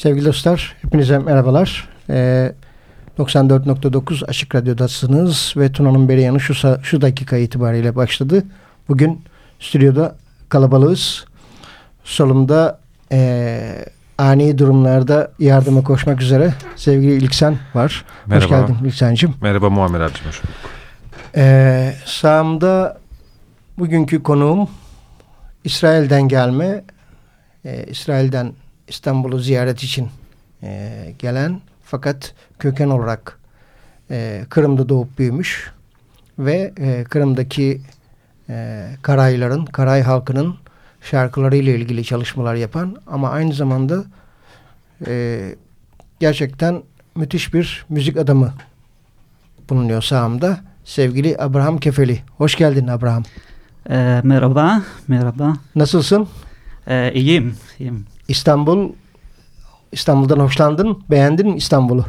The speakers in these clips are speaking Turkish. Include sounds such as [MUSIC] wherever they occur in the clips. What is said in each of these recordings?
Sevgili dostlar, hepinize merhabalar. Ee, 94.9 Açık Radyo'dasınız ve Tuna'nın beri yanı şu, şu dakika itibariyle başladı. Bugün stüdyoda kalabalığız. Solumda e, ani durumlarda yardıma koşmak üzere sevgili İlksen var. Merhaba. Hoş geldin İlksen'cim. Merhaba Muammer. Hoş Ee, sağımda bugünkü konuğum İsrail'den gelme. Ee, İsrail'den İstanbul'u ziyaret için e, gelen fakat köken olarak e, Kırım'da doğup büyümüş ve e, Kırım'daki e, Karayların, Karay halkının şarkılarıyla ilgili çalışmalar yapan ama aynı zamanda e, gerçekten müthiş bir müzik adamı bulunuyor sağımda. Sevgili Abraham Kefeli. Hoş geldin Abraham. E, merhaba, merhaba. Nasılsın? E, iyiyim, iyiyim. İstanbul, İstanbul'dan hoşlandın, beğendin mi İstanbul'u?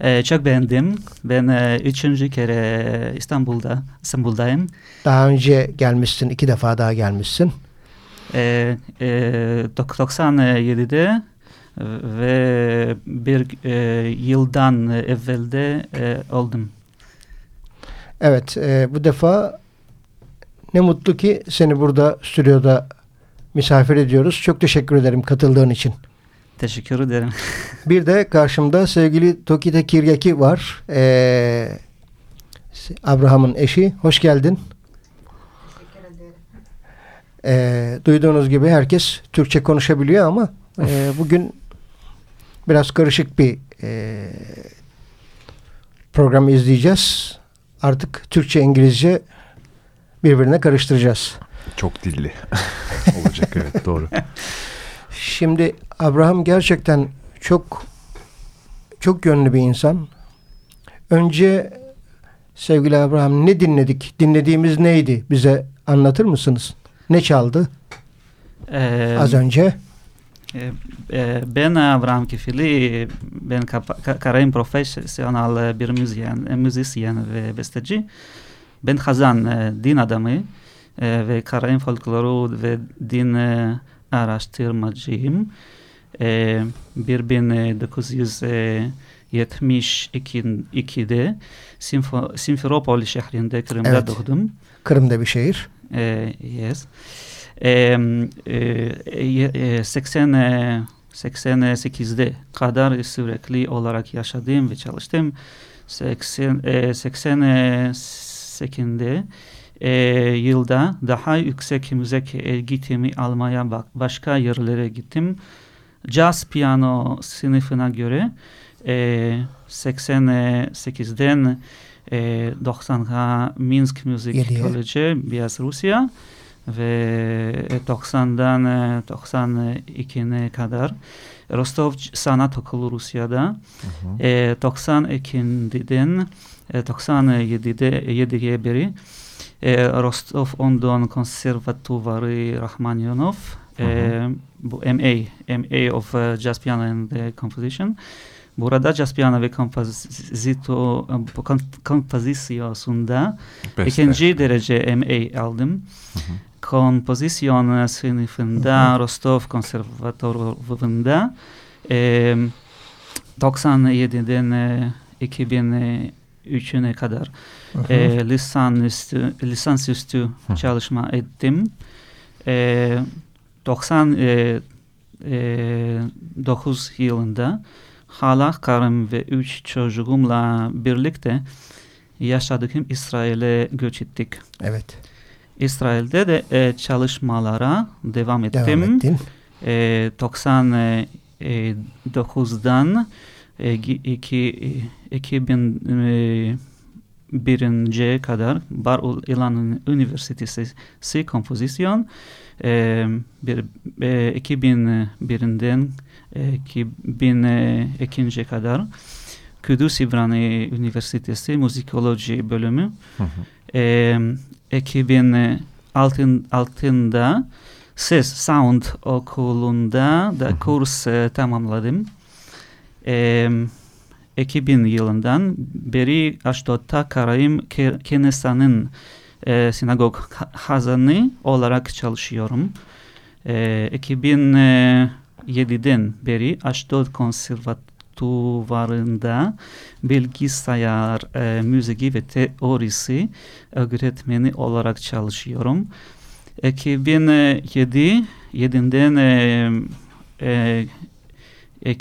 Ee, çok beğendim. Ben e, üçüncü kere İstanbul'da, İstanbul'dayım. Daha önce gelmişsin, iki defa daha gelmişsin. Ee, e, 97'de ve bir e, yıldan evvelde e, oldum. Evet, e, bu defa ne mutlu ki seni burada stüdyoda misafir ediyoruz. Çok teşekkür ederim katıldığın için. Teşekkür ederim. [LAUGHS] bir de karşımda sevgili Tokita Kiryaki var. Ee, Abraham'ın eşi. Hoş geldin. Teşekkür ederim. Ee, duyduğunuz gibi herkes Türkçe konuşabiliyor ama e, bugün biraz karışık bir e, program izleyeceğiz. Artık Türkçe, İngilizce birbirine karıştıracağız. Çok dilli [LAUGHS] olacak evet doğru. Şimdi Abraham gerçekten çok çok yönlü bir insan. Önce Sevgili Abraham ne dinledik? Dinlediğimiz neydi? Bize anlatır mısınız? Ne çaldı Ee, az önce? e, e, ben Abraham Kefili, ben kapa- ka- karayım profesyonel bir müzisyen, müzisyen ve besteci. Ben Hazan, e, din adamı e, ve karayım folkloru ve din e, araştırmacıyım. E, 1972'de Simfo Simferopol şehrinde Kırım'da Evet. doğdum. Kırım'da bir şehir. Eh, yes. Ye- eh, 80 eh, 88'de kadar sürekli olarak yaşadım ve çalıştım. 80 eh, 88'de eh, yılda daha yüksek müzik eğitimi almaya bak başka yerlere gittim. Jazz piyano sınıfına göre eh, 88'den eh, 90'a Minsk Yediye. College, Biyaz Rusya ve 90'dan eh, 92'ne kadar Rostov Sanat Okulu Rusya'da Hı hı. e, 92'den e, 97'de 7'ye beri e, Rostov On-Don Konservatuvarı Rahmanyanov e, bu MA MA of e, Jazz Piano and Composition. Burada jazz piyano ve kompozito, kompozisyonunda ikinci derece MA aldım. Hı hı. Kompozisyon sınıfında Rostov Konservatuvarı'nda e, 97'den e, 2003'üne kadar Hı e, lisansüstü, lisansüstü Hı. çalışma ettim. E, 99 yılında hala karım ve üç çocuğumla birlikte yaşadığım İsrail'e göç ettik. evet. İsrail'de de e, çalışmalara devam ettim. Devam ettin. E, 99'dan e, iki, e, 2001'ince kadar Bar İlan Üniversitesi kompozisyon e, bir, e, 2001'den e, 2002'ye kadar Kudüs İbrani Üniversitesi Müzikoloji bölümü Hı hı. e, 2006'da Ses Sound Okulu'nda Hı da hı. kurs e, tamamladım. E, 2000 yılından beri Ashdod'da Karayim Ke- Kenesa'nın e, sinagog ha- hazanı olarak çalışıyorum. E, 2007'den beri Ashdod Konservatuvarı'nda bilgisayar e, müziği ve teorisi öğretmeni olarak çalışıyorum. 2007 7'den e, e,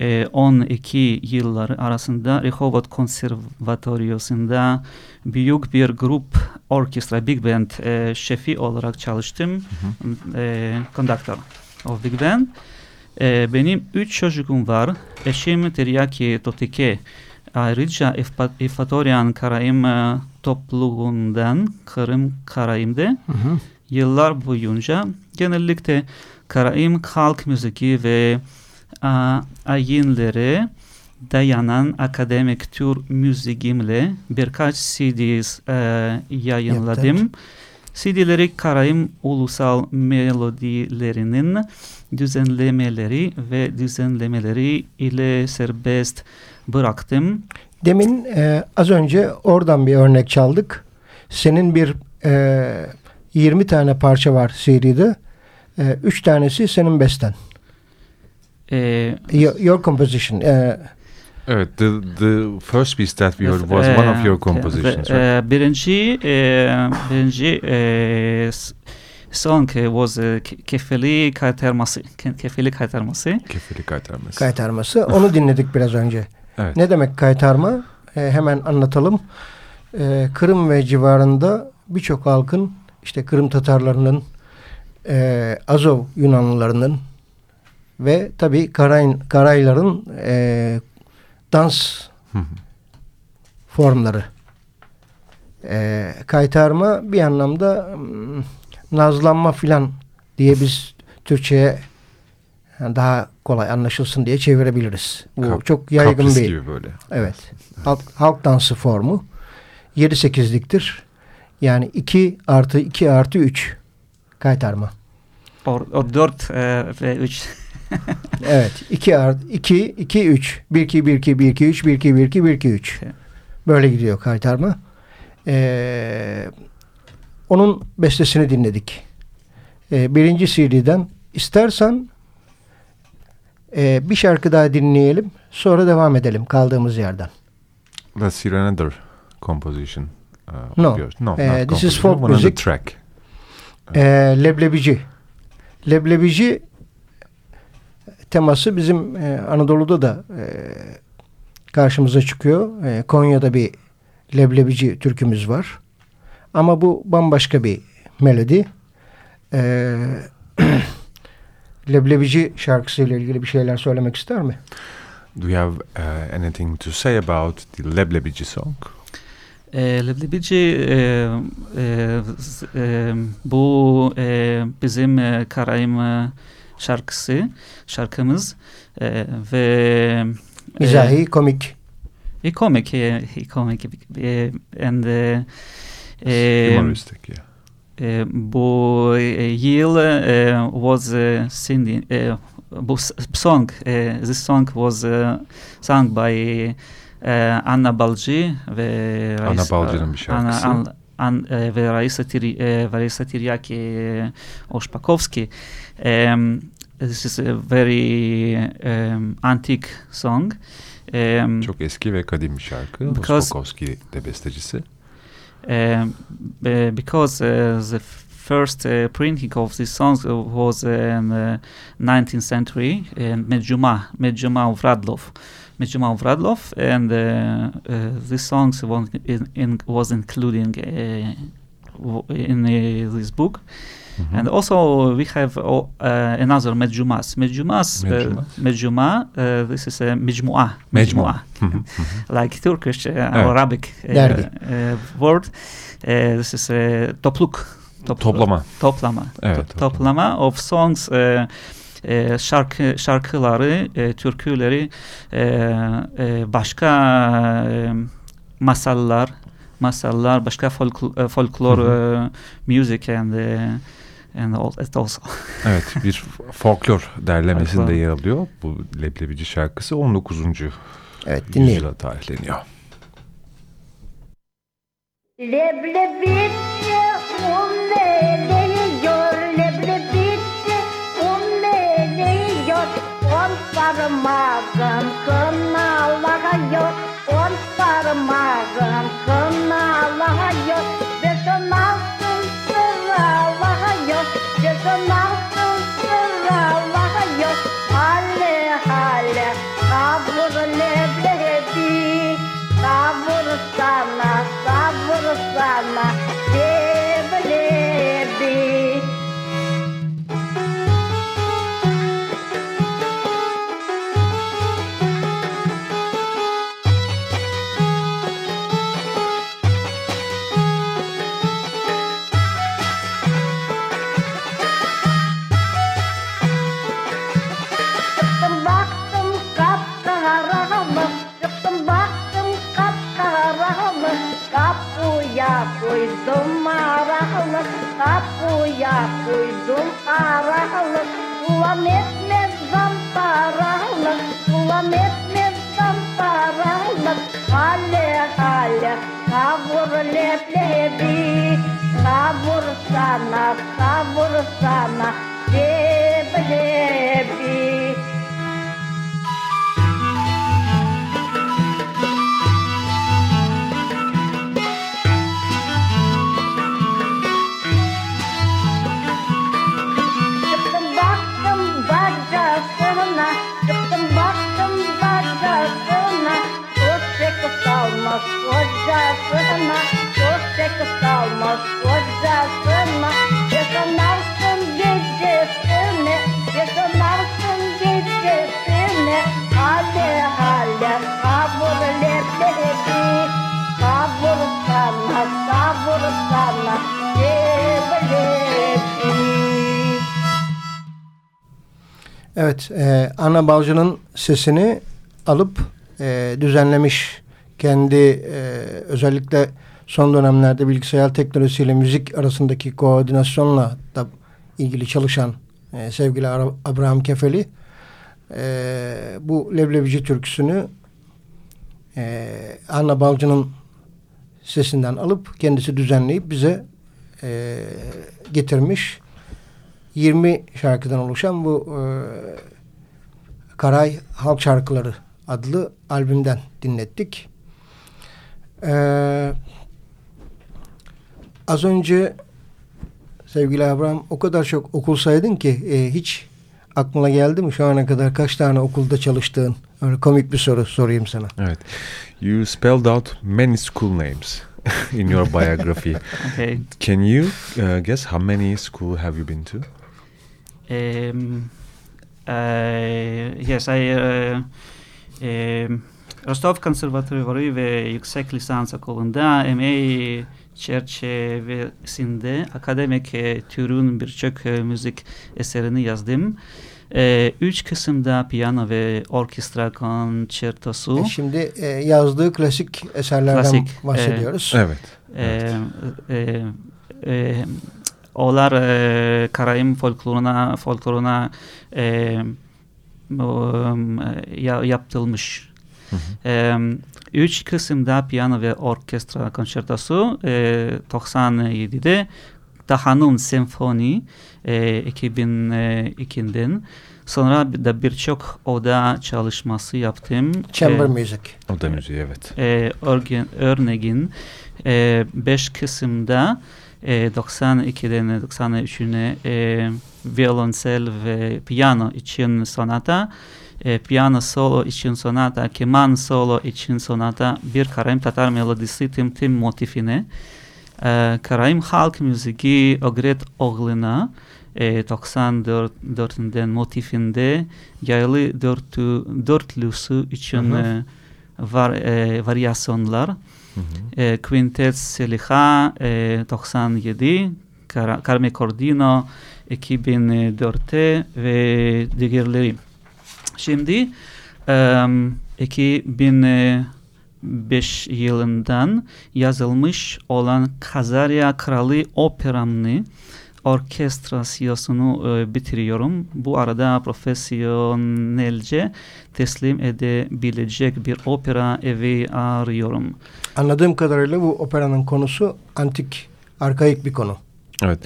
2012 yılları arasında Rehovot Konservatoryosu'nda büyük bir grup orkestra Big Band e, şefi olarak çalıştım. E, conductor of Big Band. E, benim üç çocuğum var. Eşim Tiryaki Totike. Ayrıca Efatoryan Karayim e, topluluğundan Kırım Karayim'de Hı hı. yıllar boyunca genellikle Karayim halk müziği ve a, ayinlere dayanan akademik tür müziğimle birkaç CDs e, yayınladım. Yaptın. CD'leri Karayim ulusal melodilerinin düzenlemeleri ve düzenlemeleri ile serbest bıraktım. Demin e, az önce oradan bir örnek çaldık. Senin bir e, 20 tane parça var seride. E, 3 tanesi senin besten. E, Your, your composition. E, Evet, the, the first piece that we heard was one of your compositions, e, right? e, birinci e, birinci s- song was Ke- Kefeli Kaytarması. Ke- Kefeli Kaytarması. Kefili kaytarması. kaytarması. Onu dinledik biraz önce. Evet. Ne demek kaytarma? E, hemen anlatalım. E, Kırım ve civarında birçok halkın işte Kırım Tatarlarının e, Azov Yunanlılarının ve tabii Karay, Karayların e, dans formları. E, kaytarma bir anlamda nazlanma filan diye biz Türkçe'ye Yani daha kolay anlaşılsın diye çevirebiliriz. Bu Kap, çok yaygın bir gibi böyle. Evet. Halk, halk dansı formu 7-8'liktir. Yani 2 artı 2 artı 3 kaytarma. O, o 4 e, ve 3. [LAUGHS] Evet. 2 artı 2 2 3 1 2 1 2 1 2 3 1 2 1 2 1 2 3. Evet. Böyle gidiyor kaytarma. Ee, onun bestesini dinledik. Ee, birinci CD'den istersen e, bir şarkı daha dinleyelim. Sonra devam edelim kaldığımız yerden. Let's hear another composition. Uh, No. yours. No, Uh, this is folk music. track. Ee, leblebici. Leblebici teması bizim e, Anadolu'da da e, karşımıza çıkıyor. E, Konya'da bir leblebici türkümüz var. Ama bu bambaşka bir melodi. E, [CLEARS THROAT] leblebici şarkısıyla ilgili bir şeyler söylemek ister mi? Do you have uh, anything to say about the Leblebici song? E, Leblebici e, e, e, bu e, bizim e, Karayım e, şarkısı, şarkımız e, ve e, Mizahi, komik. e, komik, e, e, komik e, and e, e, Humoristic, yeah. e, bu e, yıl e, was e, singing, e, bu song, e, this song was e, sung by e, Anna Balci ve Anna Balci'nin bir şarkısı. Anna, An, An, e, ve Raisa, Tiri, e, Raisa Tiryaki e, Oshpakovsky. Um, this is a very um, antique song. Um, Çok eski ve kadim bir şarkı. Because- Ospakowski de bestecisi. um, be- because uh, the first uh, printing of this song was in the 19th century in Medjuma, Medjuma of Radlov. Medjuma of Radlov, and uh, uh, this song was, in, in, was including uh, in uh, this book. Mhm. And also we have uh, another Medjumas. Medjumas, uh, Medjuma, uh, this is a Mecmua. Mecmua. [LAUGHS] like Turkish uh, Evet. Arabic word. This is a topluk. Top- Toplama. Toplama. Evet, To- toplama of songs uh, e, şarkı şarkıları, e, türküleri, e, e, başka e, masallar, masallar, başka folk, e, folklor e, music and e, and all, it also. [LAUGHS] Evet bir folklor derlemesinde yer alıyor. Bu Leblebici şarkısı 19. Evet dinleyelim. yüzyıla tarihleniyor. Leblebici un eleyor, leblebici un eleyor. On parmağın kınalıyor, on parmağın uydum aralık Ulan etmez zam paralık Ulan etmez zam paralık Hale hale sabır leblebi Sabır sana sabır sana Leblebi Evet, e, Anna Balcı'nın sesini alıp e, düzenlemiş. Kendi e, özellikle son dönemlerde bilgisayar teknolojisiyle müzik arasındaki koordinasyonla da ilgili çalışan e, sevgili Abraham Kefeli e, bu Leblebici türküsünü e, Anna Balcı'nın sesinden alıp kendisi düzenleyip bize e, getirmiş. 20 şarkıdan oluşan bu e, Karay Halk Şarkıları adlı albümden dinlettik. Ee, az önce sevgili Abraham o kadar çok okul saydın ki e, hiç aklına geldi mi şu ana kadar kaç tane okulda çalıştığın? Öyle komik bir soru sorayım sana. Evet. You spelled out many school names [LAUGHS] in your biography. [LAUGHS] okay. Can you uh, guess how many school have you been to? Um, uh, yes, I uh, um, Rostov Konservatuvarı ve Yüksek Lisans Okulu'nda MA çerçevesinde akademik e, türün birçok e, müzik eserini yazdım. E, üç kısımda piyano ve orkestra konçertosu. E şimdi e, yazdığı klasik eserlerden klasik, bahsediyoruz. E, evet. E, evet. E, e, onlar e, Karayim folkloruna folkloruna e, o, yaptılmış. Hı hı. E, üç kısımda piyano ve orkestra konçertosu e, 97'de Tahanun Senfoni e, 2002'den sonra da birçok oda çalışması yaptım. Chamber e, Music. Oda müziği evet. E, örgen, örneğin e, beş kısımda e, 92'den 93'üne e, violonsel ve piyano için sonata e, piyano solo için sonata, keman solo için sonata, bir Karaim Tatar melodisi tim tim motifine. E, Karaim halk müziği Ogret Oğluna e, 94'den motifinde yaylı dörtlü, dörtlüsü için e, var, e, varyasyonlar. E, Quintet Seliha e, 97, Kar Carme Cordino 2004'te ve diğerleri. Şimdi um, 2005 yılından yazılmış olan Kazarya Kralı Operamını orkestrasyonu e, bitiriyorum. Bu arada profesyonelce teslim edebilecek bir opera evi arıyorum. Anladığım kadarıyla bu operanın konusu antik, arkaik bir konu. Evet.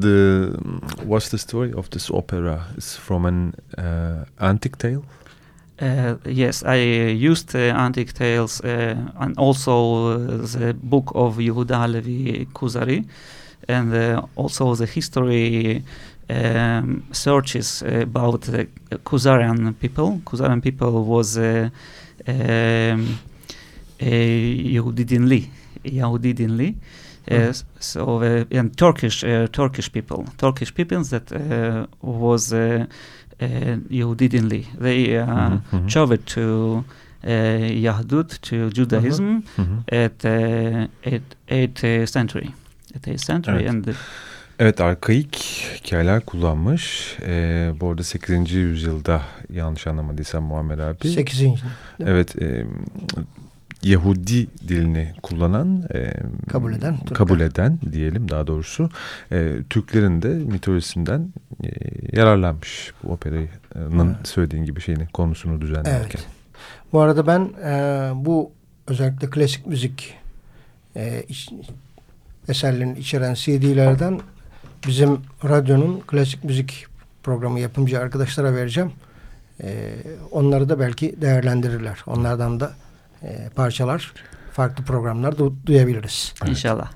The what's the story of this opera? It's from an uh, antique tale. Uh, yes, I used uh, antique tales uh, and also the book of Yehuda Levi Kuzari and uh, also the history um, searches about the Khuzarian people. Khuzarian people was uh, um, Yehudi Dinli, Yehudi Dinli. Uh, so uh, and Turkish uh, Turkish people, Turkish people that uh, was uh, uh, Yehudi They uh, mm -hmm. traveled to uh, Yahdut to Judaism mm -hmm. at uh, at eighth century. Eighth century evet. and. The, Evet arkaik hikayeler kullanmış. Ee, bu arada 8. yüzyılda yanlış anlamadıysam Muammer abi. 8. Evet e, Yahudi dilini kullanan e, kabul eden kabul eden diyelim daha doğrusu e, Türklerin de mitolojisinden e, yararlanmış bu operanın evet. söylediğin gibi şeyini konusunu düzenlerken. Evet. Bu arada ben e, bu özellikle klasik müzik e, iç, eserlerini içeren CD'lerden bizim radyonun klasik müzik programı yapımcı arkadaşlara vereceğim. E, onları da belki değerlendirirler. Onlardan da e, parçalar, farklı programlar du duyabiliriz. Evet. İnşallah.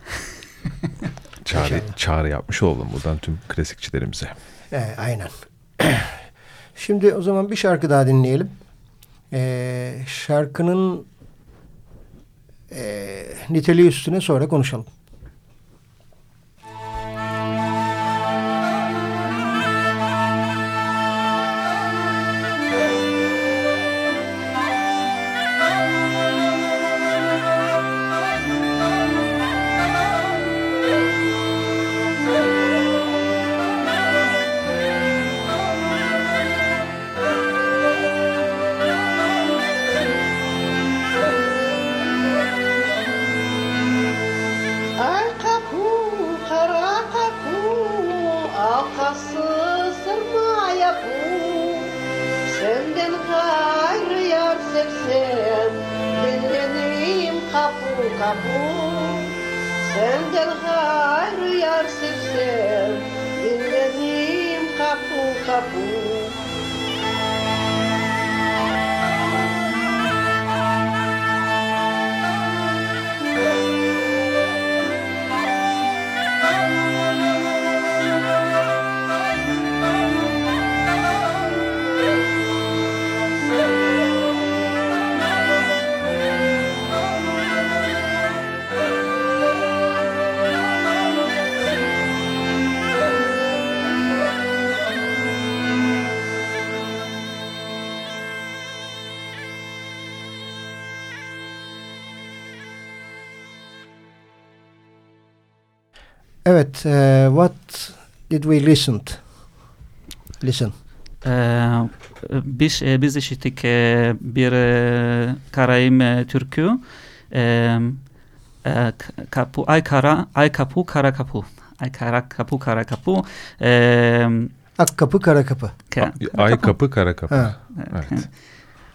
[LAUGHS] çağrı, İnşallah. çağrı yapmış oldum buradan tüm klasikçilerimize. E, aynen. [CLEARS THROAT] Şimdi o zaman bir şarkı daha dinleyelim. E, şarkının e, niteliği üstüne sonra konuşalım. E, what did we listen? Listen. Ee, biz, e, biz işittik e, bir e, Karayim e, türkü. E, e, k- kapu, ay kara, ay kapu, kara kapu. Ay kara kapu, kara kapu. E, Ak kapı kara kapı. ka- Ay kapı kara kapı. Ha. Evet.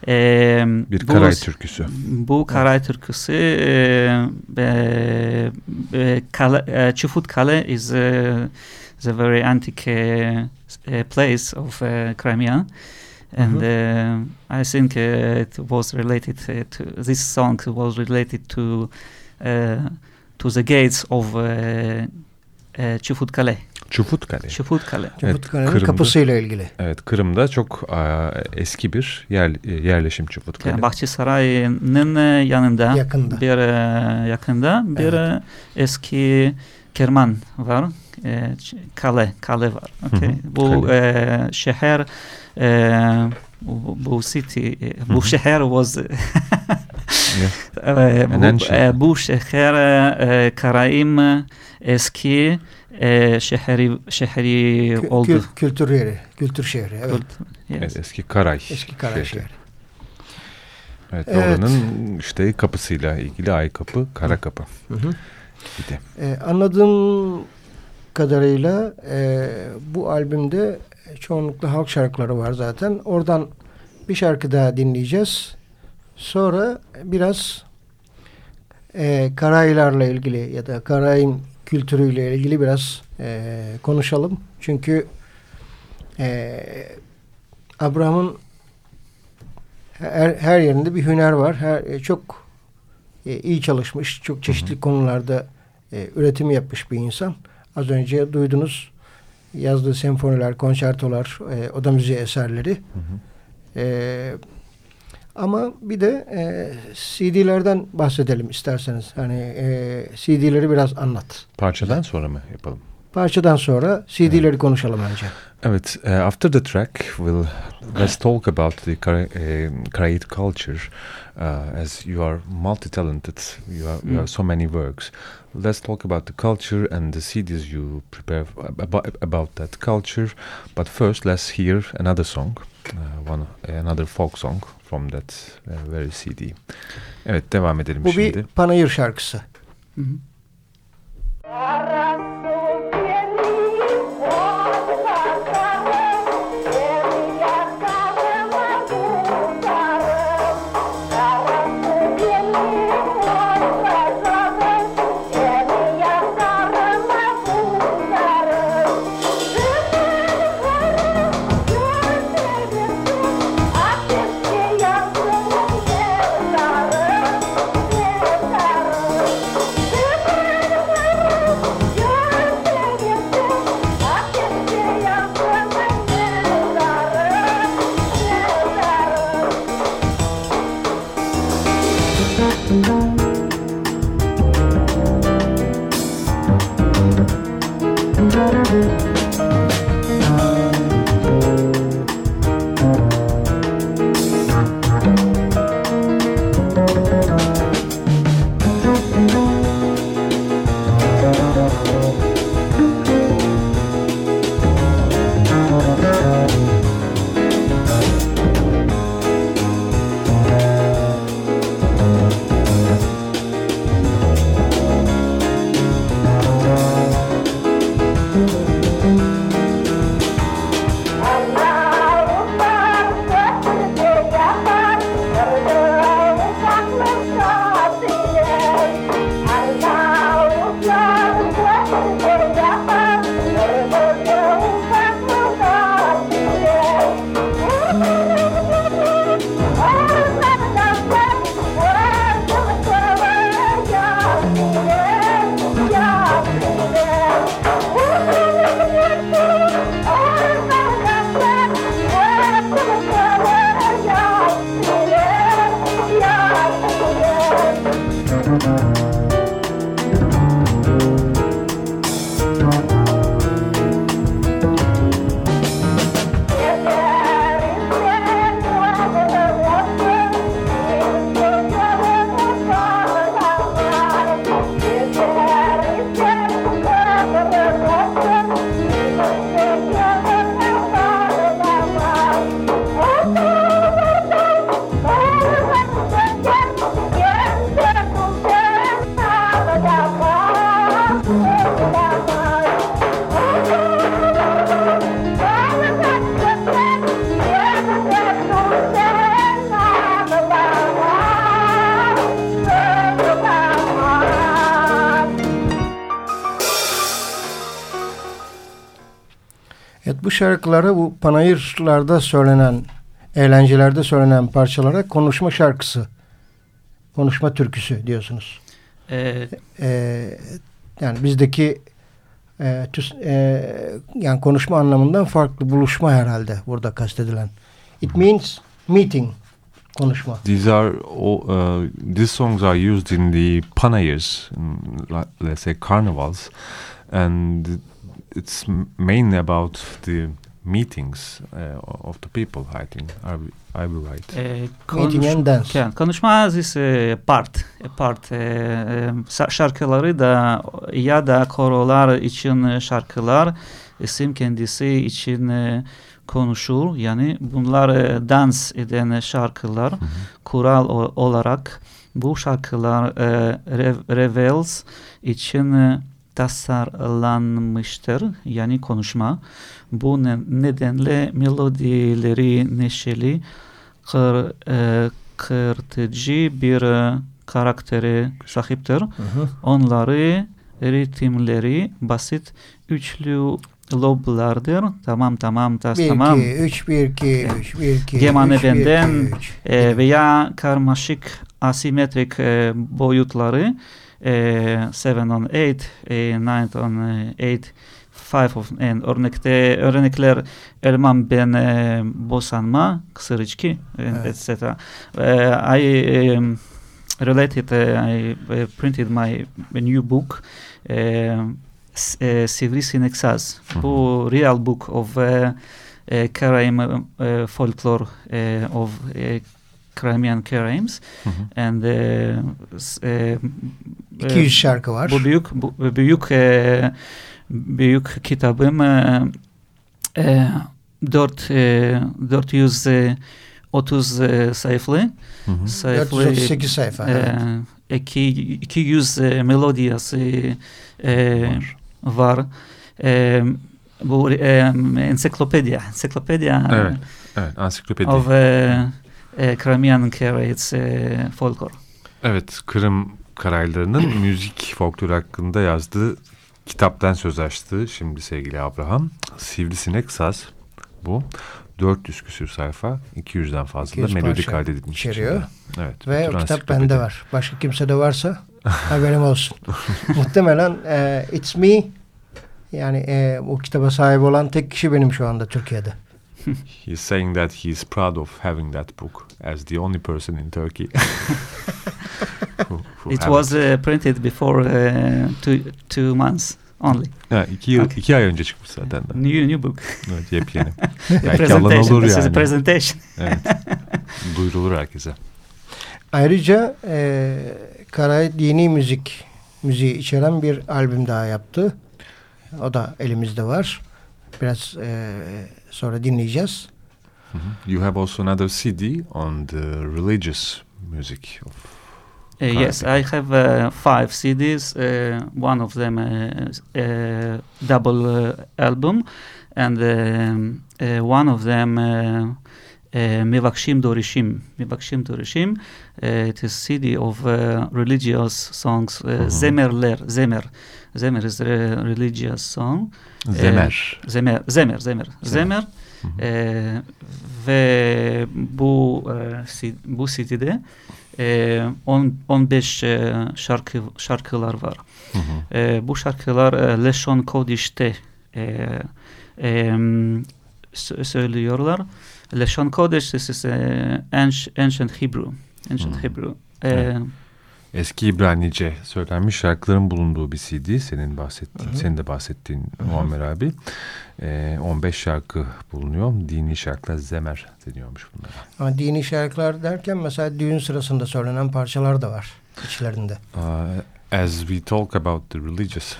E, Bir bu- karay türküsü. Bu Karay türküsü e, e, e, kale, e, Çufut Kale is a, is a very antique uh, place of uh, Crimea. And uh, I think uh, it was related uh, to this song was related to uh, to the gates of uh, uh, Çufut Kale. Çufut Kale. Çufut Kale. Evet, Kırım'da- kapısıyla ilgili. Evet Kırım'da çok aa, eski bir yer, yerleşim Çufut Kale. Yani Bahçesaray'ın e, yanında Yakında. bir e, yakında bir e, eski kerman var. E, kale kale var. Okay. Hı hı, Bu kale. e, şehir e, bu, bu city e, bu hı. şehir was [LAUGHS] e, bu, şehir. e, bu şehir e, Karaim eski e, şehri şehri Kü- oldu. kül- kültür yeri, kültür şehri. Evet. Yes. Evet, eski Karay. Eski Karay şehri. şehri. Evet, Evet. oranın işte kapısıyla ilgili ay kapı, kara kapı. Hı hı. Bir de. Ee, anladığım kadarıyla e, bu albümde çoğunlukla halk şarkıları var zaten. Oradan bir şarkı daha dinleyeceğiz. Sonra biraz e, Karaylarla ilgili ya da Karayın kültürüyle ilgili biraz e, konuşalım. Çünkü e, Abraham'ın her, her yerinde bir hüner var. Her, e, çok e, iyi çalışmış, çok çeşitli konularda e, üretim yapmış bir insan. Az önce duydunuz yazdığı senfoniler, konçertolar, e, oda müziği eserleri. E, ama bir de e, CD'lerden bahsedelim isterseniz. Hani e, CD'leri biraz anlat. Parçadan sonra mı yapalım? Parçadan sonra CD'leri konuşalım önce. Evet, uh, after the track, we'll let's talk about the uh, Karaite culture, uh, as you are multi-talented. You are you have so many works. Let's talk about the culture and the CDs you prepare f- about, about that culture. But first, let's hear another song, uh, one another folk song from that uh, very CD. Evet, devam edelim Bu şimdi. bir panayır şarkısı. Hı hı. Bu şarkılara bu panayırlarda söylenen, eğlencelerde söylenen parçalara konuşma şarkısı, konuşma türküsü diyorsunuz. E, Ee, yani bizdeki e, tüs, e, yani konuşma anlamından farklı buluşma herhalde burada kastedilen. It means meeting, konuşma. These are all, uh, these songs are used in the like, let's say carnivals, and it's mainly about the meetings uh, of the people. I think I will, I will right. e, Meeting and dance. Yani konuşma is a part, a part. E, e, şarkıları da ya da korolar için şarkılar isim kendisi için e, konuşur. Yani bunlar e, dans eden şarkılar kural o- olarak bu şarkılar e, rev- revels için e, tasarlanmıştır. Yani konuşma. Bu ne- nedenle melodileri neşeli, kır, e, kırtıcı bir e, karaktere sahiptir. Hı hı. Onları ritimleri basit üçlü loblardır. Tamam tamam tas 1 tamam. 2 3 1 2 3 1 2 Gemane 3 1 benden, 2 3. E, veya karmaşık asimetrik e, boyutları 7 on 8, e, 9 on 8, 5 of and örnekte örnekler elman ben e, bosanma kısır içki Evet. etc. E, I um, related uh, I uh, printed my new book e, S- e, Sivrisinek Saz. Bu real book of uh, uh, Karaim uh, folklore uh, of uh, Crimean Hı hı. and s- e, 200 şarkı var. bu büyük bu, büyük e, büyük kitabım e, e, 4 e, 430 e, sayfalı Hı hı. sayfalı 438 sayfa. evet. e, iki, 200 e, melodiyası e, Var. var. E, bu e, ensiklopedya ensiklopedya Evet. Evet, ansiklopedi. of e, e, Crimean Karaites e, folklore. Evet, Kırım Karayları'nın [CLEARS THROAT] müzik folkloru hakkında yazdığı kitaptan söz açtı şimdi sevgili Abraham. Sivrisinek Saz bu. 400 küsür sayfa, 200'den fazla da 200 melodi parça kaydedilmiş. içeriyor. içinde. Evet. Ve o kitap bende var. Başka kimse de varsa [LAUGHS] haberim olsun. [LAUGHS] Muhtemelen e, It's Me yani e, bu kitaba sahip olan tek kişi benim şu anda Türkiye'de. [LAUGHS] He's saying that he's proud of having that book as the only person in Turkey. [LAUGHS] who, who It was uh, printed before uh, two, two months only. Ha, iki, yıl, Okay. iki ay önce çıkmış zaten. de. New new book. Evet, yepyeni. [LAUGHS] Belki alan presentation. olur This is a yani. presentation. Evet. Duyurulur herkese. Ayrıca e, Karayet yeni müzik müziği içeren bir albüm daha yaptı. O da elimizde var. Biraz e, sonra dinleyeceğiz. Mhm. You have also another CD on the religious music of Uh, yes, I have uh, five CDs. Uh, one of them uh, uh, double uh, album, and um, uh, one of them Mivakshim Dorishim. Mivakshim Dorishim. It is CD of uh, religious songs. Uh, Mhm. Zemerler. Zemer. Zemer is a religious song. Zemer. Zemer. Zemer. Zemer. Zemer. Mhm. Ee, ve bu e, bu CD'de e, on- 15 e, şarkı şarkılar var. Mhm. E, bu şarkılar e, Leshon Kodish'te e, e, söylüyorlar. Leshon Kodesh this is e, anci- ancient Hebrew. Ancient Hmm. Hebrew. E, Evet. Eski İbranice söylenmiş şarkıların bulunduğu bir CD. Senin bahsettiğin, Hı hı. senin de bahsettiğin Muammer abi. Ee, 15 şarkı bulunuyor. Dini şarkılar Zemer deniyormuş bunlara. Ama dini şarkılar derken mesela düğün sırasında söylenen parçalar da var içlerinde. Uh, as we talk about the religious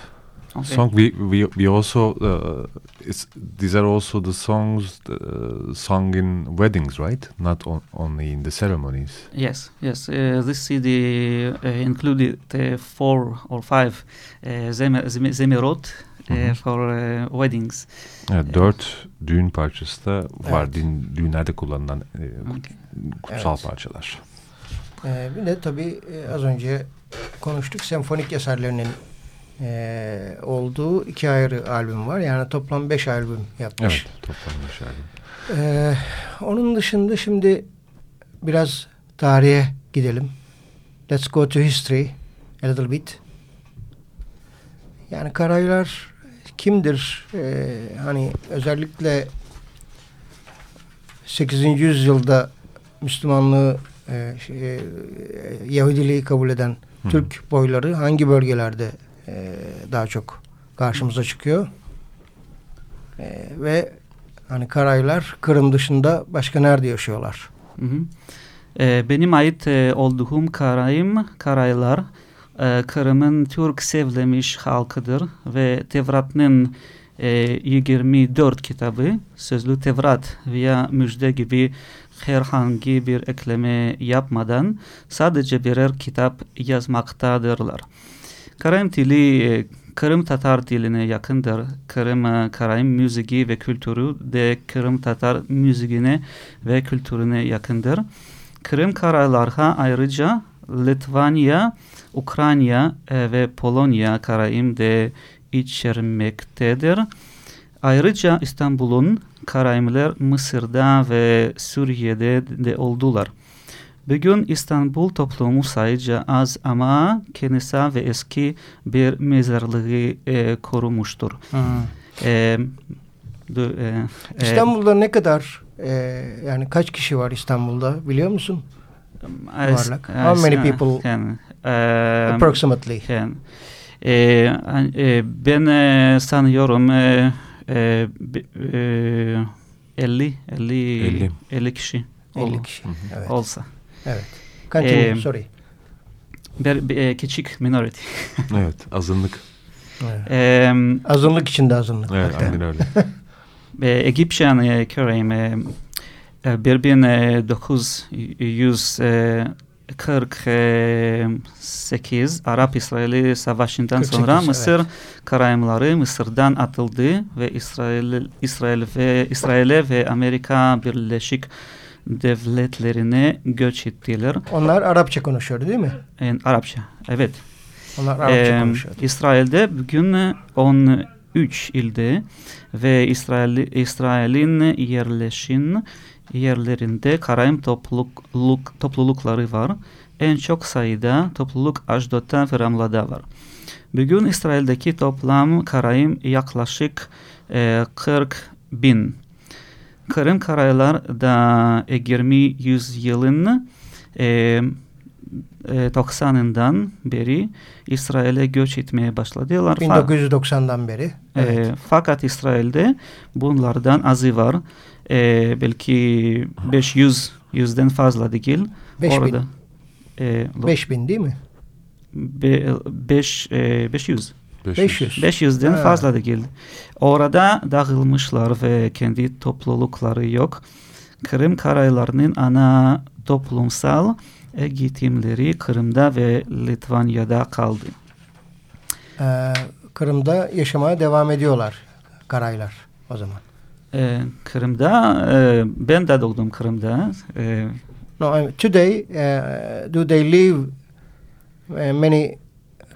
okay. song, we we we also uh, it's these are also the songs uh, sung in weddings, right? Not on, only in the ceremonies. Yes, yes. Uh, this CD uh, included uh, four or five uh, zemer, zeme- zemerot uh, Mhm. for uh, weddings. Evet, dört düğün parçası da var. Evet. Din, düğünlerde kullanılan e, kut- kutsal Evet. parçalar. Ee, bir de tabii e, az önce konuştuk senfonik eserlerinin e, olduğu iki ayrı albüm var. Yani toplam beş albüm yapmış. Evet, toplam beş albüm. Ee, onun dışında şimdi biraz tarihe gidelim. Let's go to history a little bit. Yani Karaylar kimdir? Ee, hani özellikle 8. yüzyılda Müslümanlığı e, şey, e, Yahudiliği kabul eden Hı. Türk boyları hangi bölgelerde e, daha çok karşımıza çıkıyor? E, ve hani Karaylar Kırım dışında başka nerede yaşıyorlar? Hı hı. Ee, benim ait e, olduğum Karayım, Karaylar, e, Kırım'ın Türk sevlemiş halkıdır ve Tevrat'ın e, 24 kitabı, sözlü Tevrat veya müjde gibi herhangi bir ekleme yapmadan sadece birer kitap yazmaktadırlar. Karayım dili e, Kırım Tatar diline yakındır. Kırım Karayım müziği ve kültürü de Kırım Tatar müziğine ve kültürüne yakındır. Kırım Karaylarha ayrıca Litvanya, Ukrayna e, ve Polonya Karayım de içermektedir. Ayrıca İstanbul'un Karayimler Mısır'da ve Suriye'de de oldular. Bugün İstanbul toplumu sayıca az ama kenisa ve eski bir mezarlığı e, korumuştur. E, du- e, e, İstanbul'da ne kadar e, yani kaç kişi var İstanbul'da biliyor musun? as- Varlık. as- How many people can, e, Approximately. can. E, e, ben e, sanıyorum e, e, e, 50, 50, 50. 50 kişi 50 ol- kişi. Evet. olsa. Evet. Continue, Em, sorry. Bir, bir, e, küçük minority. [LAUGHS] Evet, azınlık. Evet. E, Azınlık içinde azınlık. Evet, Hakikaten. aynen öyle. [LAUGHS] e, Egyptian e, Kerim e, e, 1948 Arap-İsraili Savaşı'ndan 48, sonra evet. Mısır Karayımları Mısır'dan atıldı ve İsrail, İsrail ve İsrail'e ve Amerika Birleşik Devletleri'ne göç ettiler. Onlar Arapça konuşuyordu değil mi? En, Arapça, evet. Onlar Arapça Ee, konuşuyordu. İsrail'de bugün 13 ilde ve İsrail, İsrail'in yerleşin yerlerinde Karayim topluluk, toplulukları var. En çok sayıda topluluk Ajdot'ta ve Ramla'da var. Bugün İsrail'deki toplam Karayim yaklaşık e, 40 bin. Kırım Karaylar da 20 yüzyılın e, e, 90'ından beri İsrail'e göç etmeye başladılar. Fa- 1990'dan beri. e, Evet. fakat İsrail'de bunlardan azı var. E, belki 500 yüzden fazla değil. 5000. Orada. E, 5000 değil mi? be, beş, e, 500. 500. 500'den Ha. fazla değil. Orada dağılmışlar ve kendi toplulukları yok. Kırım Karaylarının ana toplumsal eğitimleri Kırım'da ve Litvanya'da kaldı. Ee, Kırım'da yaşamaya devam ediyorlar Karaylar o zaman. Ee, Kırım'da, e, ben de doğdum Kırım'da. Ee, No, I mean, today uh, do they live uh, many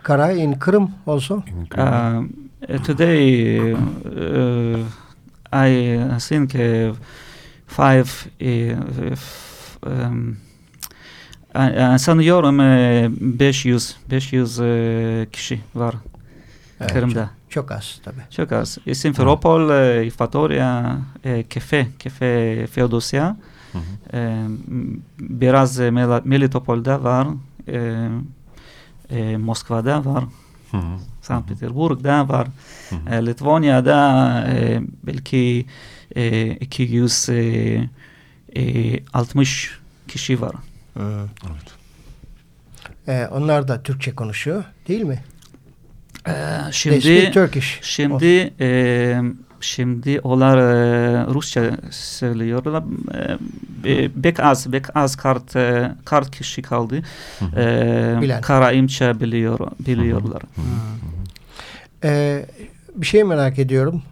Karay in Kırım also? In Kırım. uh, today, uh, I think uh, five, uh, um, uh, sanıyorum uh, 500, 500 uh, kişi var Evet, Kırım'da. Çok, çok az tabii. Çok az. Simferopol, Ifatoria, e, Kefe, Kefe Feodosya, Hı hı. e, biraz Melitopol'da var, e, Moskva'da var, Hı hı. Sankt Petersburg'da var, Hı hı. e, Litvanya'da e, belki e, 200 e, e, 60 kişi var. Evet. Ee, onlar da Türkçe konuşuyor değil mi? E, They şimdi speak Turkish. Şimdi e, şimdi onlar e, Rusça söylüyorlar. E, e, bek az bek az kart e, kart kişi kaldı. Hı hı. E, Bilen. Karaimçe biliyor biliyorlar. Ee, bir şey merak ediyorum.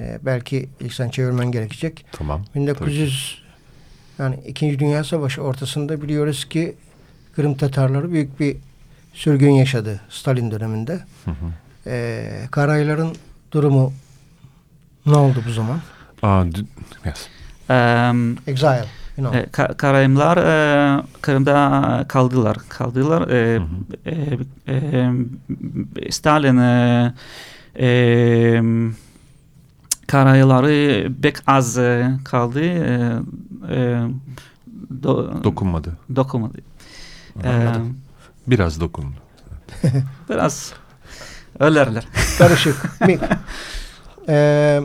Ee, belki ilk sen çevirmen gerekecek. Tamam. 1900 yani 2. Dünya Savaşı ortasında biliyoruz ki Kırım Tatarları büyük bir sürgün yaşadı Stalin döneminde. Hı hı. E, Karayların durumu ne oldu bu zaman? Uh, yes. Um, Exile. You know. E, Ka- Karayımlar e, Kırım'da kaldılar. Kaldılar. E, Hı e, e, Stalin e, e, Karayıları pek az e, kaldı. E, e, do, Dokunmadı. dokunmadı. E. Biraz dokundu. [LAUGHS] biraz öyleler. Karışık. [LAUGHS] Ee,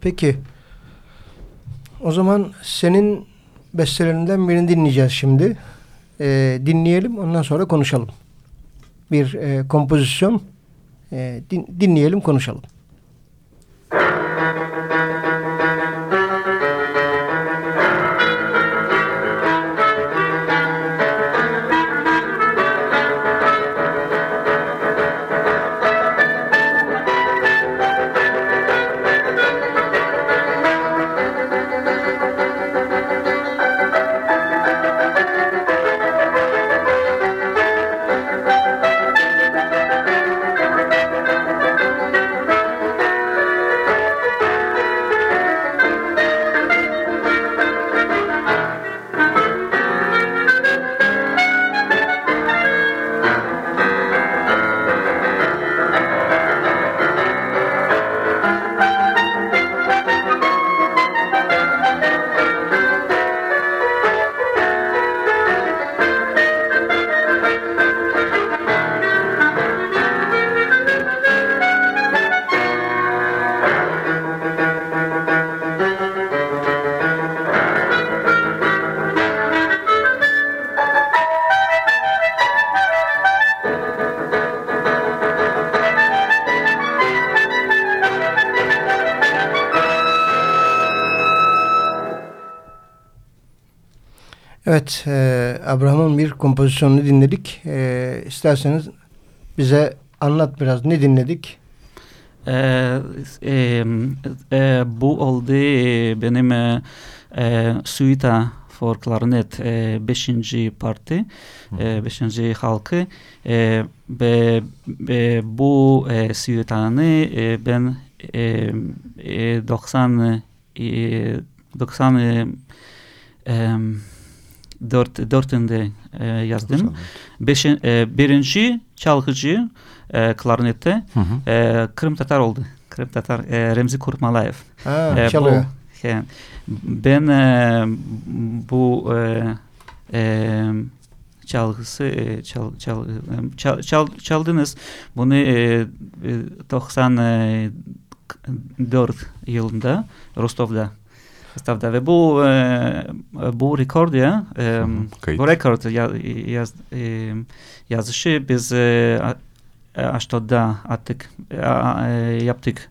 peki. O zaman senin bestelerinden birini dinleyeceğiz şimdi. Ee, dinleyelim ondan sonra konuşalım. Bir e, kompozisyon e, din- dinleyelim konuşalım. Evet, e, Abraham'ın bir kompozisyonunu dinledik. E, isterseniz bize anlat biraz ne dinledik? E, e, e, bu oldu e, benim e, e, suita for klarnet 5. parti, 5. halkı e, ve, ve bu e, suitanı e, ben e, e, 90 e, 90 e, e, dört, dörtünde e, yazdım. Beşin, e, birinci çalgıcı e, klarnette Hı hı. e, Kırım Tatar oldu. Kırım Tatar e, Remzi Kurtmalayev. Ha, E. Bu, yani, ben e, bu e, e, çalgısı e, çal, çal, e, çal, çal, çaldınız. Bunu e, e, 94 yılında Rostov'da Rostov'da ve bu e, bu rekord ya e, Hı hı, kayıt. bu rekord ya, yaz, e, yazışı biz e, a- Aştod'da attık e, a- e, yaptık.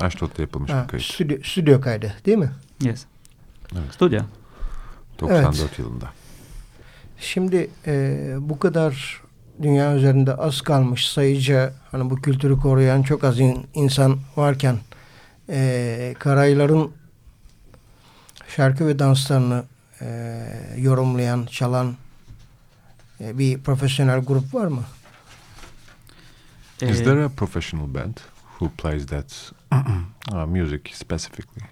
Aşdod'da yapılmış bir kayıt. stüdyo, stüdyo kaydı değil mi? Yes. Evet. Stüdyo. 94 yılında. Şimdi e, bu kadar dünya üzerinde az kalmış sayıca hani bu kültürü koruyan çok az in- insan varken e, Karayların şarkı ve danslarını e, yorumlayan, çalan e, bir profesyonel grup var mı? Is E, there a professional band who plays that [CLEARS THROAT] uh, music specifically?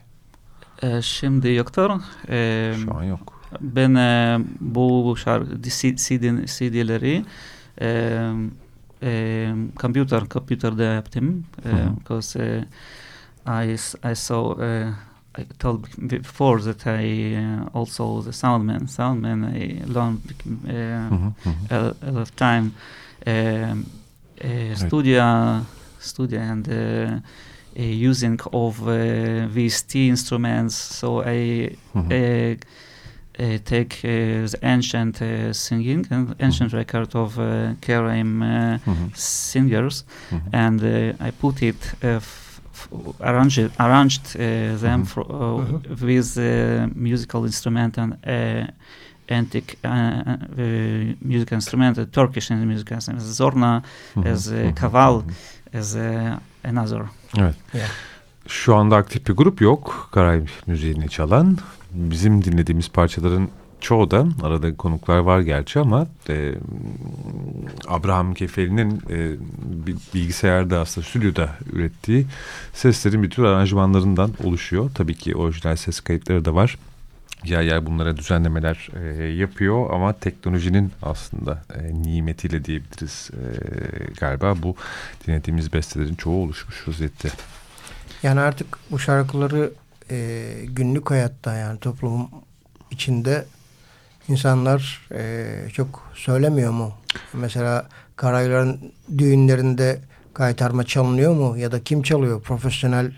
e, şimdi yoktur. E, Şu an yok. ben e, bu şarkı CD, CD'leri e, e, computer computer'da yaptım. E, because e, I, I saw uh, I told before that I uh, also the soundman soundman I learned uh, hı hı. a, a lot of time um, uh, studio studio and uh, using of uh, VST instruments so I Hı hı. uh, take uh, the ancient uh, singing and ancient record of uh, Karaim uh, Hı hı, singers hı hı. and I put it arranged arranged uh, them for, uh, Mhm. with uh, musical instrument and uh, antique uh, uh, music instrument, uh, Turkish music instrument, zorna hı, as kaval. as uh, another. Evet. Yeah. Şu anda aktif bir grup yok. Karay müziğini çalan. Bizim dinlediğimiz parçaların çoğu da arada konuklar var gerçi ama e, Abraham Kefeli'nin e, bilgisayarda aslında stüdyoda ürettiği seslerin bir tür aranjmanlarından oluşuyor. Tabii ki orijinal ses kayıtları da var. Yer yer bunlara düzenlemeler e, yapıyor ama teknolojinin aslında e, nimetiyle diyebiliriz e, galiba bu dinlediğimiz bestelerin çoğu oluşmuş vaziyette. Yani artık bu şarkıları e, günlük hayatta yani toplumun içinde insanlar e, çok söylemiyor mu? Mesela Karayların düğünlerinde kaytarma çalınıyor mu? Ya da kim çalıyor? Profesyonel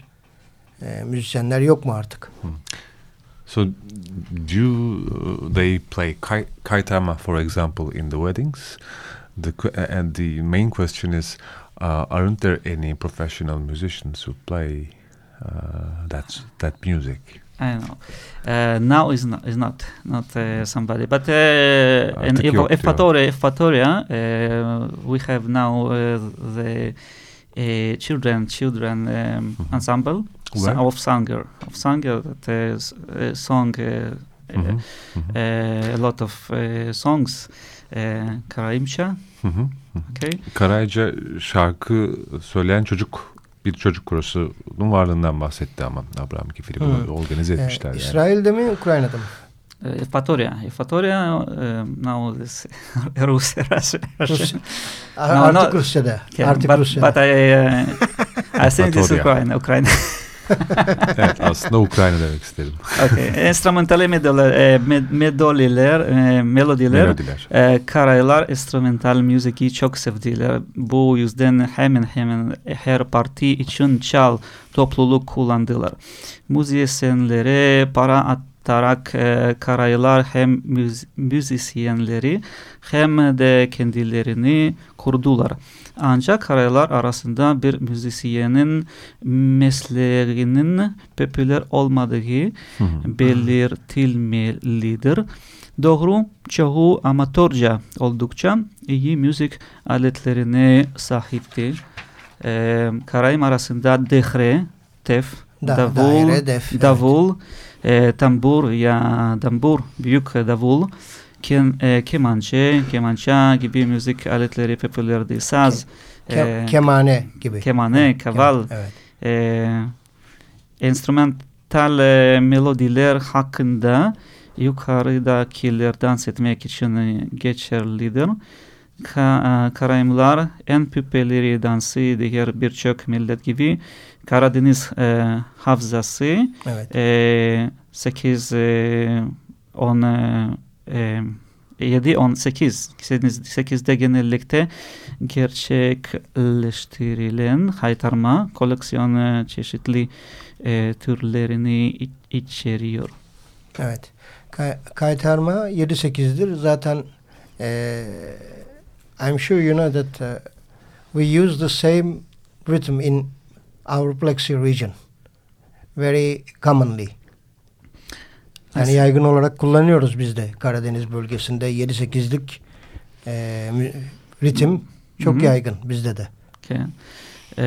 e, müzisyenler yok mu artık? So, do uh, they play kai kaitarma, for example, in the weddings? The, and the main question is, uh, aren't there any professional musicians who play uh, that that music? I know. Uh, now is not is not not uh, somebody, but uh, in Evpatoria, Evpatoria uh, we have now uh, the uh, children children um, mm -hmm. ensemble of Sanger of Sanger that is uh, song mm -hmm. a lot of songs. Karaimça. Hı hı. Okay. Karayca şarkı söyleyen çocuk bir çocuk korosunun varlığından bahsetti ama Abraham Kifili bunu hmm. organize etmişler. Ee, yani. İsrail'de mi Ukrayna'da mı? This [LAUGHS] Rusya. Rusya. Rusya. Artık no, Rusya'da. Yeah, Artık but, Rusya'da. But I, uh, I think this Ukraine. Ukraine. [LAUGHS] evet aslında Ukrayna demek istedim. okay. [LAUGHS] Enstrümantal melodiler, e, melodiler, e, melodiler, melodiler. E, karaylar enstrümantal müziği çok sevdiler. Bu yüzden hemen hemen her parti için çal topluluk kullandılar. Müzisyenlere para atarak e, karaylar hem müz müzisyenleri hem de kendilerini kurdular. Ancak karaylar arasında bir müzisyenin mesleğinin popüler olmadığı belirtilmelidir. Doğru, çoğu amatörce oldukça iyi müzik aletlerine sahipti. Ee, karayım arasında dehre, tef, da, davul, daire, def, davul, evet. e, tambur ya tambur, büyük davul, kem, e, kemançe, kemança gibi müzik aletleri popülerdi. Saz, Ke, e, kemane gibi. Kemane, kaval, evet. e, enstrümantal e, melodiler hakkında yukarıdakiler dans etmek için geçerlidir. Ka, e, karayımlar en popüleri dansı diğer birçok millet gibi Karadeniz e, hafızası evet. e, 8 e, 10 e, 7, 18, 8'de genellikle gerçekleştirilen kaytarma koleksiyonu çeşitli e, türlerini içeriyor. Evet. Kay kaytarma 7-8'dir. Zaten e, I'm sure you know that uh, we use the same rhythm in our plexi region very commonly. Yani yaygın olarak kullanıyoruz biz de Karadeniz bölgesinde 7-8'lik e, ritim çok Hı -hı. yaygın bizde de. Okay. E,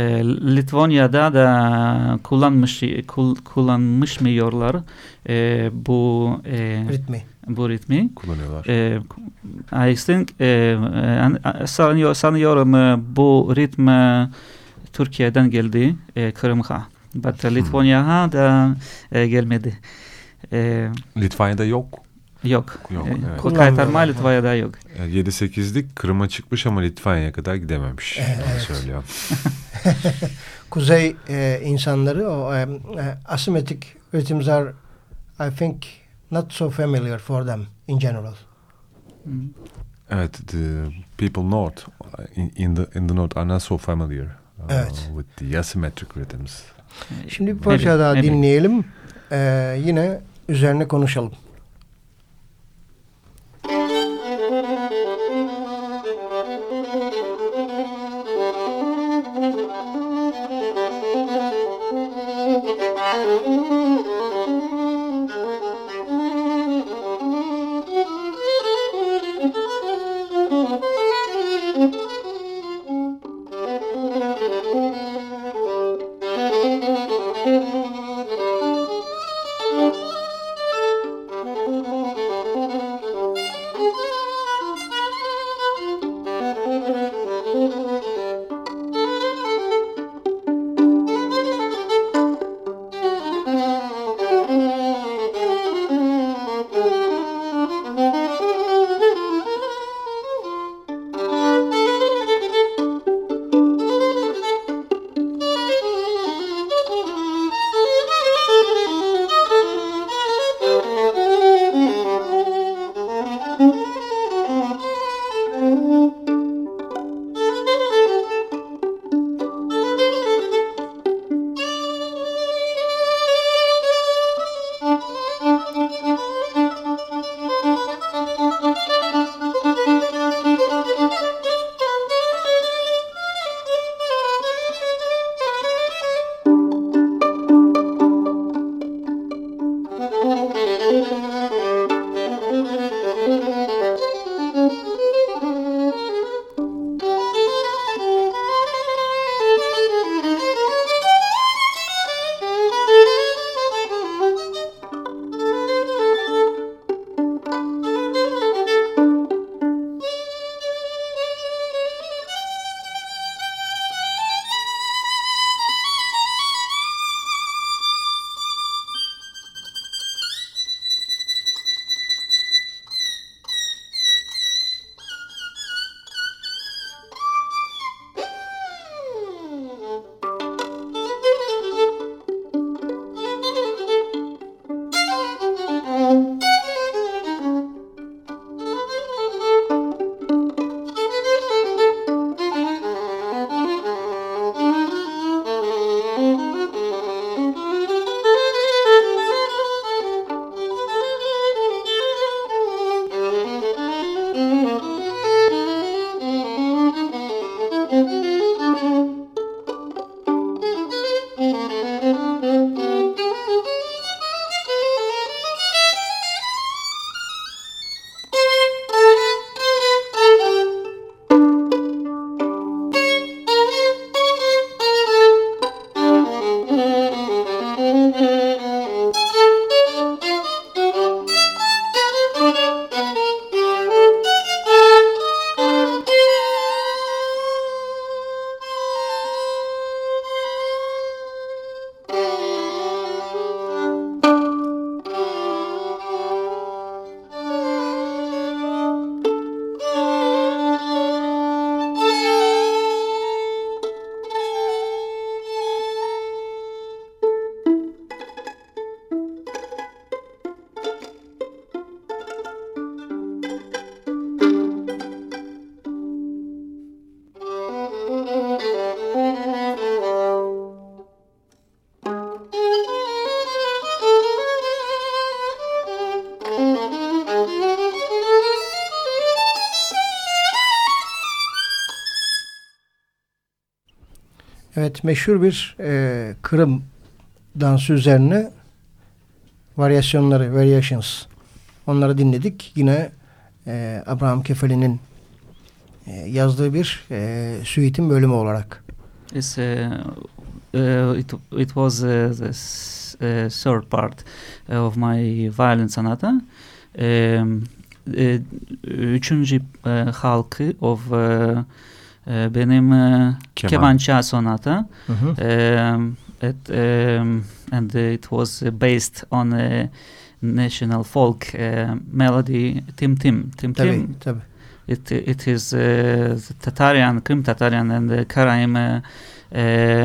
Litvanya'da da kullanmış kul, kullanmış mıyıyorlar e, bu e, ritmi. Bu ritmi kullanıyorlar. E, I think e, e sanıyor, sanıyorum e, bu ritm Türkiye'den geldi e, Kırım'a. But Litvanya'ya da e, gelmedi. E, Litvanya'da yok. Yok. Yok. E, evet. Kaytarma Litvanya'da yok. Yani 7-8'lik Kırım'a çıkmış ama Litvanya'ya kadar gidememiş. Evet. Söylüyor. [LAUGHS] Kuzey e, insanları o e, e, asymmetric rhythms are I think not so familiar for them in general. Hmm. Evet, the people north in, in the in the north are not so familiar uh, evet. with the asymmetric rhythms. Şimdi bir parça daha dinleyelim. Ee, yine üzerine konuşalım. Evet meşhur bir e, Kırım dansı üzerine varyasyonları, variations. Onları dinledik. Yine e, Abraham Kefali'nin e, yazdığı bir e, suite'in bölümü olarak. It's, uh, uh, it, it was uh, the uh, third part of my violin sonata. Um, e, üçüncü e, halkı of e, e, benim e, Keman. kemança sonata. Hı hı. Um, it, um, and it was uh, based on a national folk uh, melody Tim Tim Tim Tabii, Tim tabii. it it is uh, Tatarian Krim Tatarian and the Karaim uh,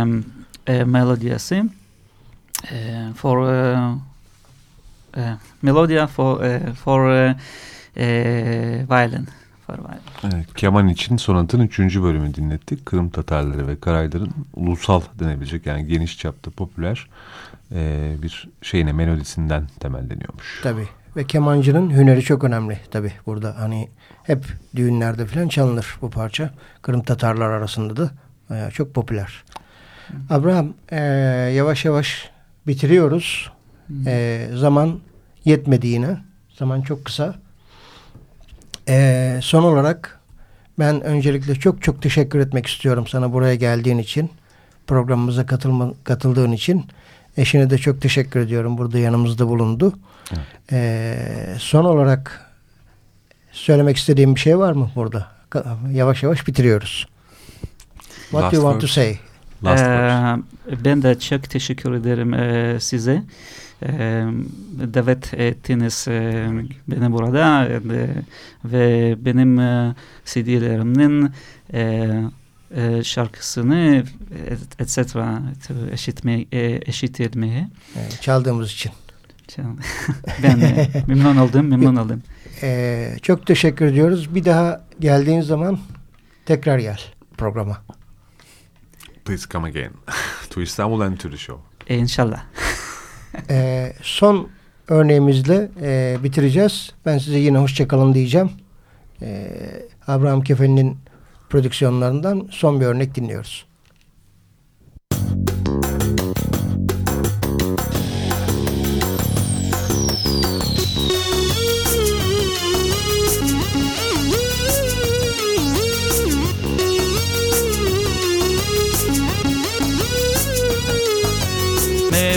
um, uh, melodiası uh, for uh, uh, melodia for uh, for uh, uh, violin for violin. Evet, keman için sonatın üçüncü bölümü dinlettik. Kırım Tatarları ve Karayların ulusal denebilecek yani geniş çapta popüler e, bir şeyine melodisinden temelleniyormuş. Tabii. Ve kemancının hüneri çok önemli tabii burada. Hani hep düğünlerde falan çalınır bu parça. Kırım Tatarlar arasında da e, çok popüler. Abraham e, yavaş yavaş bitiriyoruz. E, zaman yetmedi yine. Zaman çok kısa. E, son olarak ben öncelikle çok çok teşekkür etmek istiyorum sana buraya geldiğin için. Programımıza katılma, katıldığın için. Eşine de çok teşekkür ediyorum. Burada yanımızda bulundu. Ee, son olarak söylemek istediğim bir şey var mı burada? Yavaş yavaş bitiriyoruz. What Last do you want to words. say? Last words. Ee, ben de çok teşekkür ederim e, size. Davet e, beni burada ve benim CD'lerimin e, şarkısını et- etc. eşitme, e, eşitilmeye. Ee, çaldığımız için. [LAUGHS] ben memnun oldum, memnun oldum. Ee, çok teşekkür ediyoruz. Bir daha geldiğin zaman tekrar gel programa. Please come again [LAUGHS] to Istanbul and to the show. İnşallah. Ee, son örneğimizle e, bitireceğiz. Ben size yine hoşçakalın diyeceğim. Ee, Abraham Kefen'in prodüksiyonlarından son bir örnek dinliyoruz.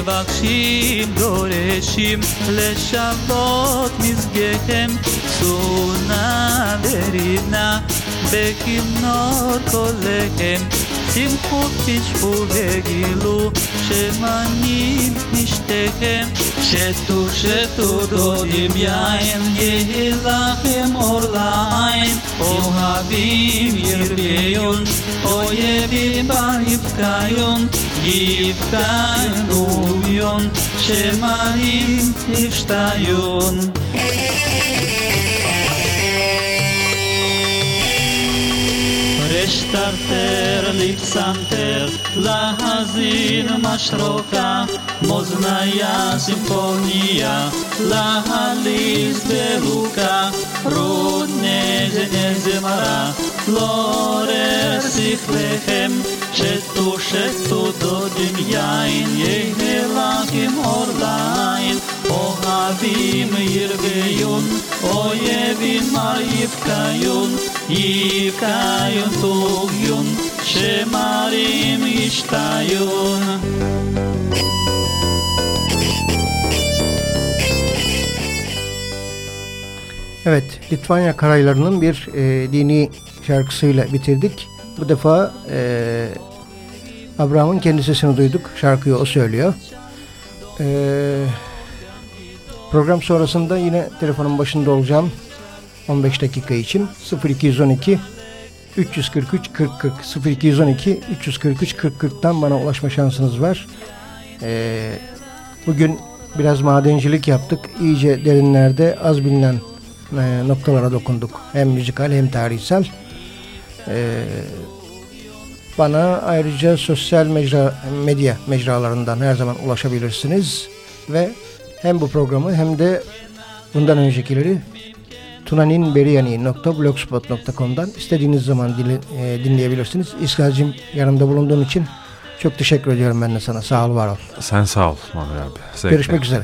מבקשים, דורשים לשבות מזגיהם, סונה וריבנה, בכינור קוליהם, שמחו פשפו וגילו, שמנים משתיהם, שתו שתו דודים יין, יהי לכם אור לעין, אוהבים ירביון, אויבים יבקיון, יבקיון וביון, שמנים יפשטיון. Resztarter, lipsanter, להאזין משרוקה, מאזניה סימפוניה, להליז ברוקה, רוד נזן זמרה, לעורר Flores Ichlehen, Shetu Shetu do yain, Yehilakim ordain, Ohavim yirveyun, Oyevim ar yivkayun, Yivkayun tugyun, Shemarim ishtayun. Evet, Litvanya karaylarının bir e, dini şarkısıyla bitirdik. Bu defa e, Abraham'ın kendi sesini duyduk. Şarkıyı o söylüyor. E, program sonrasında yine telefonun başında olacağım. 15 dakika için 0212 343 40 40 0212 343 40 40'tan bana ulaşma şansınız var. Ee, bugün biraz madencilik yaptık. İyice derinlerde az bilinen e, noktalara dokunduk. Hem müzikal hem tarihsel. Ee, bana ayrıca sosyal mecra, medya mecralarından her zaman ulaşabilirsiniz. Ve hem bu programı hem de bundan öncekileri tunaninberiyani.blogspot.com'dan istediğiniz zaman dili, e, dinleyebilirsiniz. İskal'cim yanımda bulunduğun için çok teşekkür ediyorum ben de sana. Sağ ol, var ol. Sen sağ ol Manuel abi. Zevkle. Görüşmek üzere.